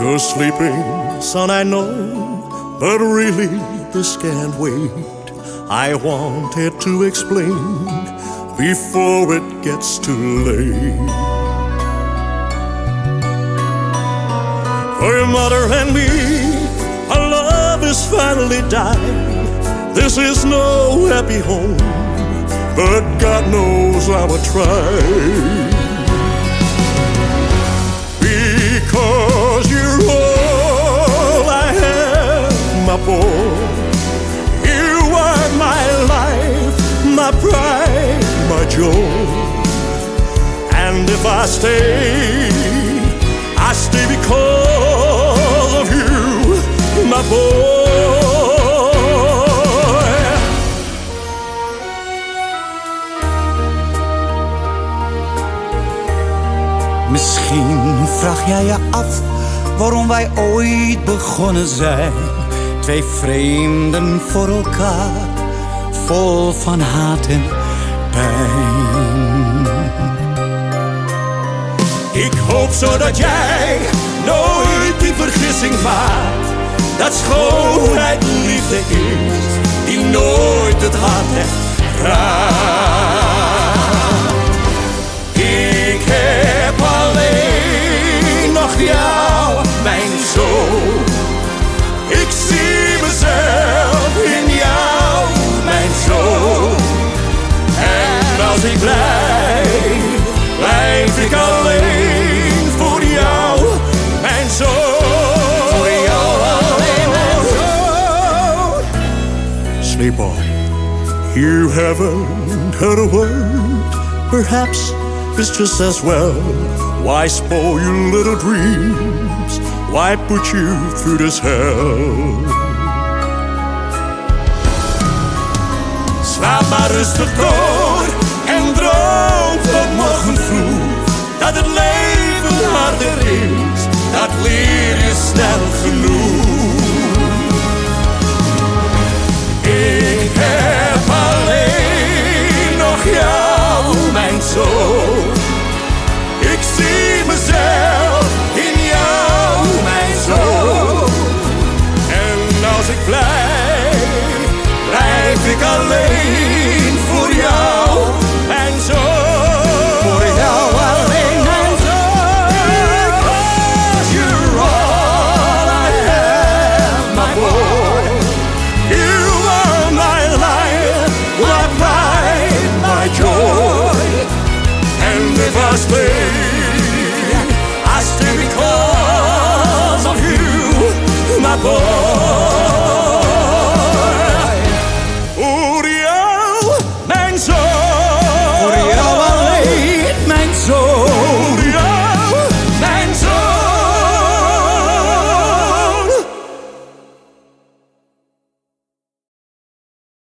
You're sleeping, son, I know, but really this can't wait. I wanted to explain before it gets too late. For your mother and me, our love is finally died. This is no happy home, but God knows I would try. Boy. You are my life, my pride, my joy. And if I stay, I stay because of you, my boy. Misschien vraag jij je af waarom wij ooit begonnen zijn. Twee vreemden voor elkaar, vol van haat en pijn. Ik hoop zo dat jij nooit die vergissing maakt. Dat schoonheid liefde is, die nooit het hart heeft raakt. Sleep on. You haven't heard a word. Perhaps it's just as well. Why spoil your little dreams? Why put you through this hell? Slaap maar rustig door en droom tot morgen vroeg. Dat het leven harder is, Because you're all I have, my boy. You are my life, my pride, my joy. And if I stay, I stay because of you, my boy.